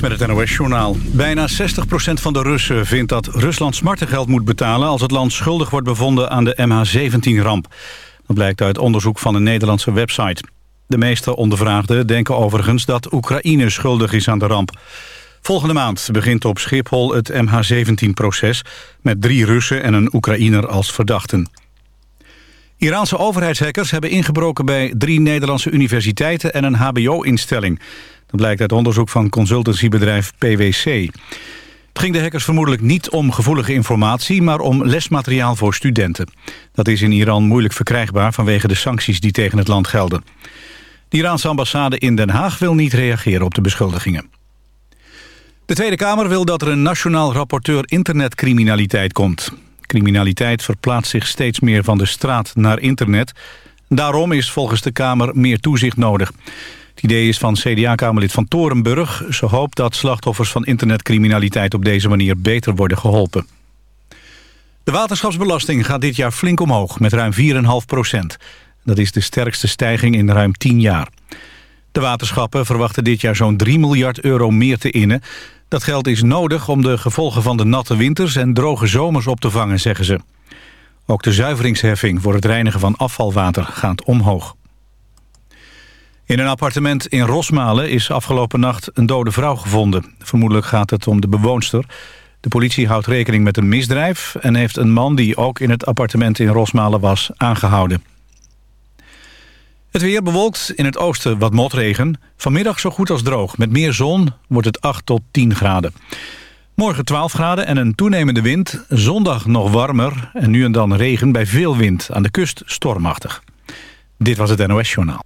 Met het NOS-journaal. Bijna 60% van de Russen vindt dat Rusland smartengeld moet betalen... als het land schuldig wordt bevonden aan de MH17-ramp. Dat blijkt uit onderzoek van een Nederlandse website. De meeste ondervraagden denken overigens dat Oekraïne schuldig is aan de ramp. Volgende maand begint op Schiphol het MH17-proces... met drie Russen en een Oekraïner als verdachten. Iraanse overheidshackers hebben ingebroken bij drie Nederlandse universiteiten... en een hbo-instelling... Dat blijkt uit onderzoek van consultancybedrijf PwC. Het ging de hackers vermoedelijk niet om gevoelige informatie... maar om lesmateriaal voor studenten. Dat is in Iran moeilijk verkrijgbaar vanwege de sancties die tegen het land gelden. De Iraanse ambassade in Den Haag wil niet reageren op de beschuldigingen. De Tweede Kamer wil dat er een nationaal rapporteur internetcriminaliteit komt. Criminaliteit verplaatst zich steeds meer van de straat naar internet. Daarom is volgens de Kamer meer toezicht nodig. Het idee is van CDA-kamerlid van Torenburg. Ze hoopt dat slachtoffers van internetcriminaliteit op deze manier beter worden geholpen. De waterschapsbelasting gaat dit jaar flink omhoog, met ruim 4,5 procent. Dat is de sterkste stijging in ruim 10 jaar. De waterschappen verwachten dit jaar zo'n 3 miljard euro meer te innen. Dat geld is nodig om de gevolgen van de natte winters en droge zomers op te vangen, zeggen ze. Ook de zuiveringsheffing voor het reinigen van afvalwater gaat omhoog. In een appartement in Rosmalen is afgelopen nacht een dode vrouw gevonden. Vermoedelijk gaat het om de bewoonster. De politie houdt rekening met een misdrijf... en heeft een man die ook in het appartement in Rosmalen was aangehouden. Het weer bewolkt, in het oosten wat motregen. Vanmiddag zo goed als droog. Met meer zon wordt het 8 tot 10 graden. Morgen 12 graden en een toenemende wind. Zondag nog warmer en nu en dan regen bij veel wind. Aan de kust stormachtig. Dit was het NOS Journaal.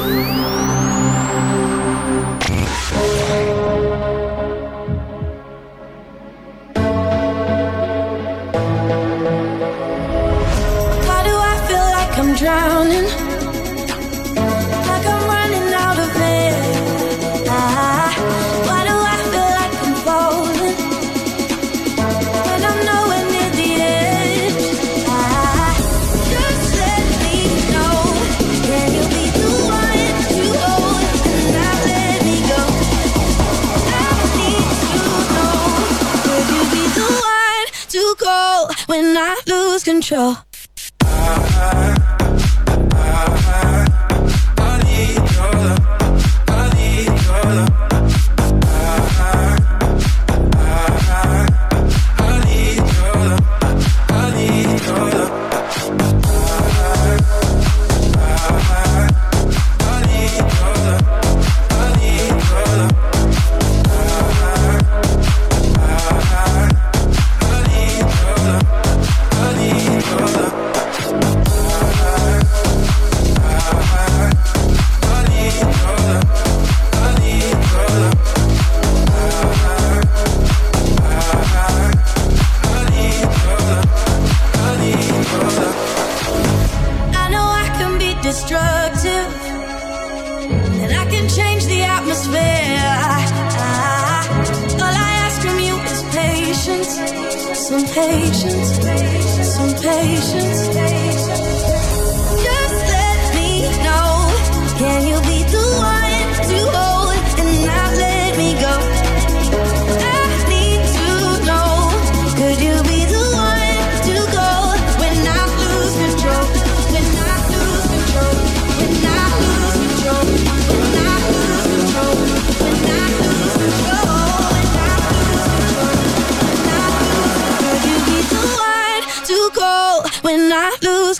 Drowning. Like I'm running out of air. Ah, Why do I feel like I'm falling? When I'm nowhere near the edge. Ah, Just let me know. Can you be the one to hold? And not let me go. I need to know. Could you be the one to call When I lose control I, I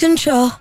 control?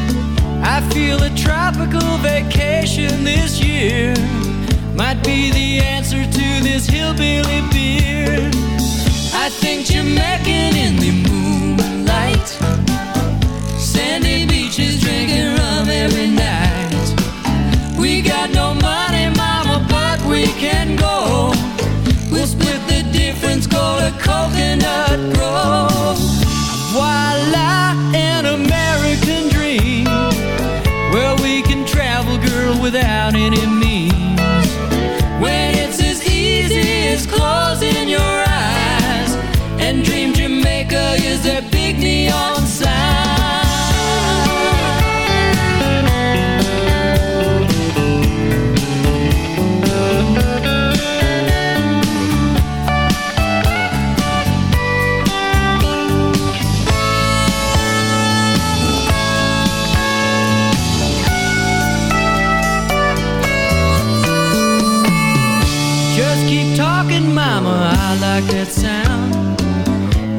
I feel a tropical vacation this year might be the answer to this hillbilly beer. I think Jamaican in the moonlight, sandy beaches drinking rum every night. We got no money, mama, but we can go. We'll split the difference, go to Coconut Grove. Voila, an American dream without any means. When it's as easy as closing your eyes and dream Jamaica is a big neon Just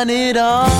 done it all.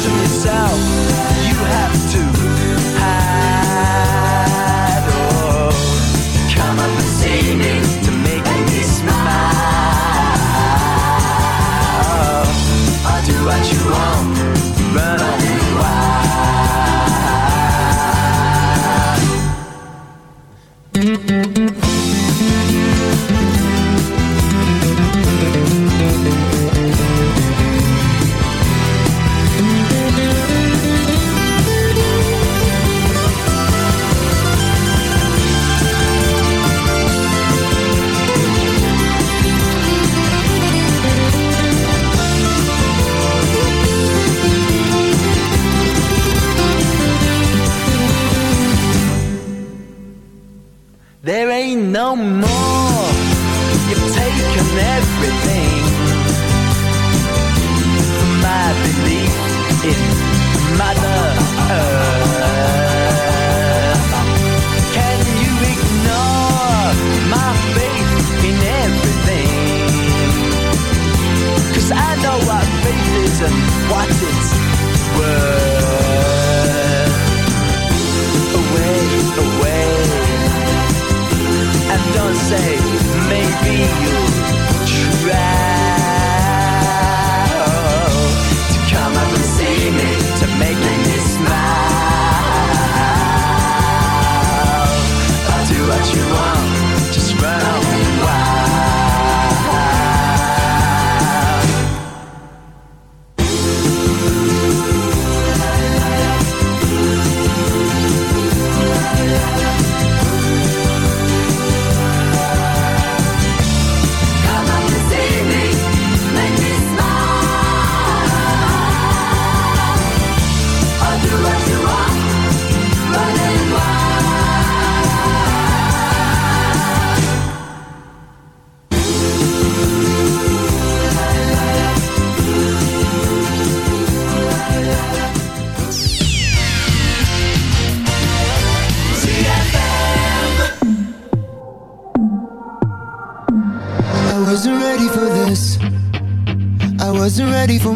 From yourself you have to hide. Oh, come up and see me to make me smile. I'll do what you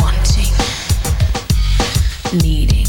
wanting, needing.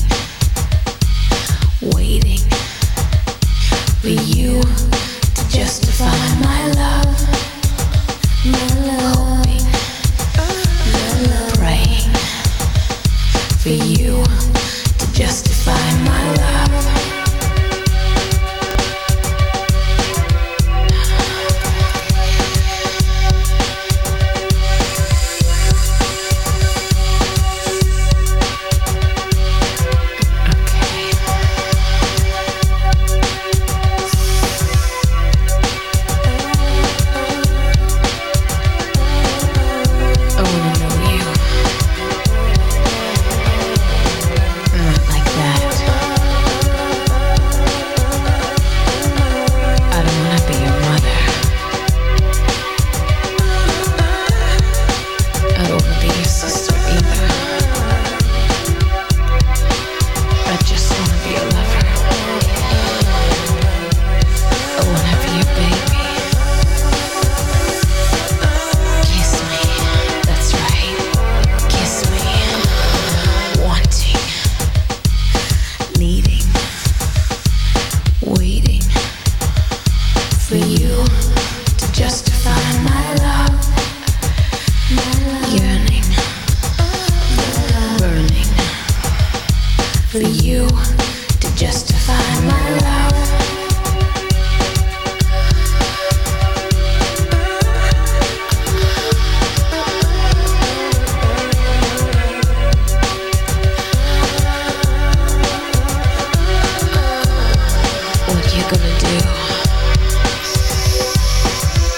You gonna do?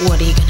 What are you gonna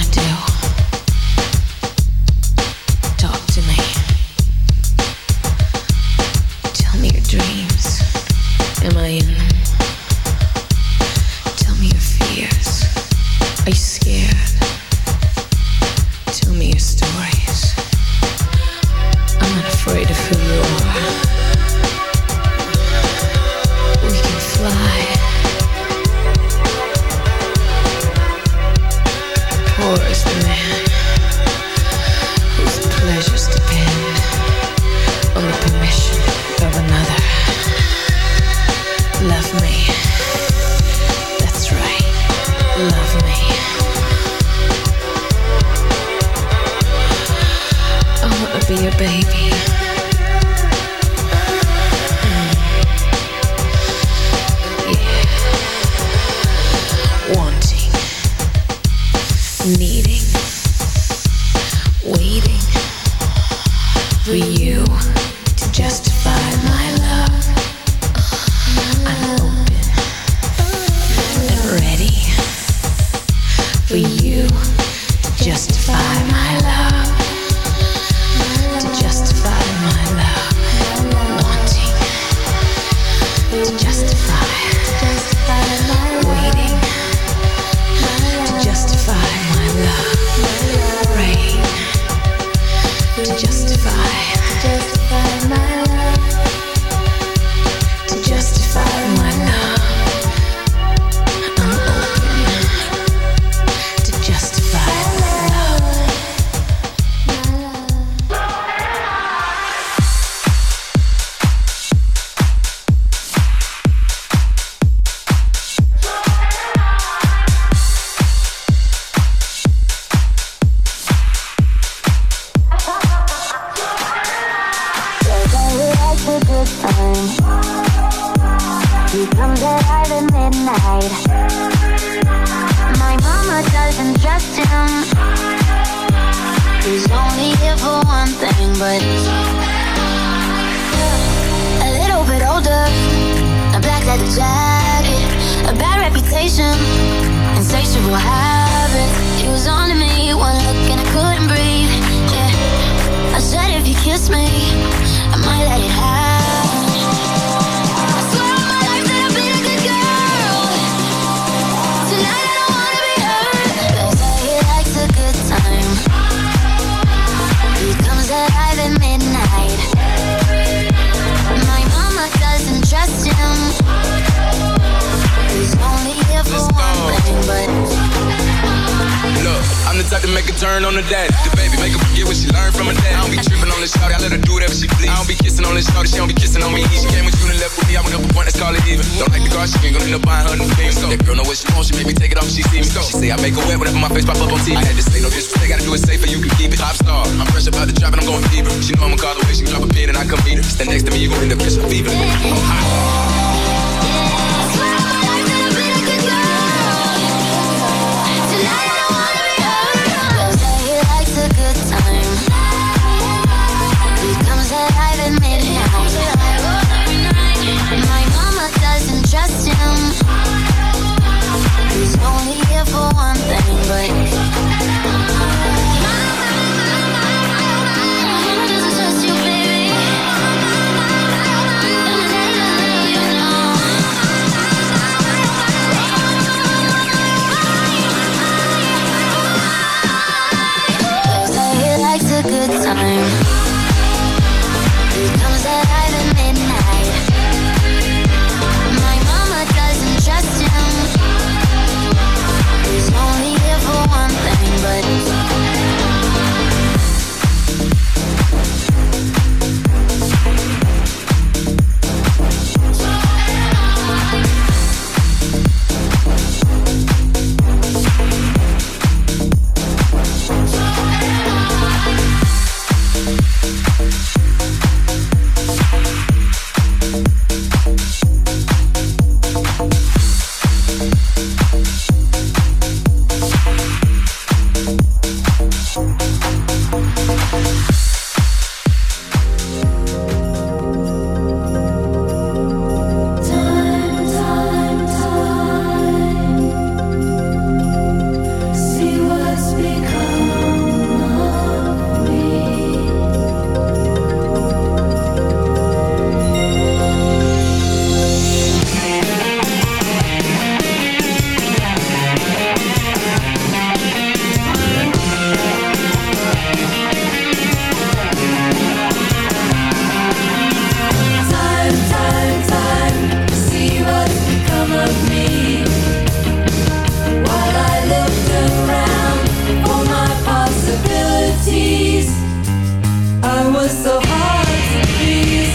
so hard to please.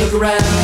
Look around.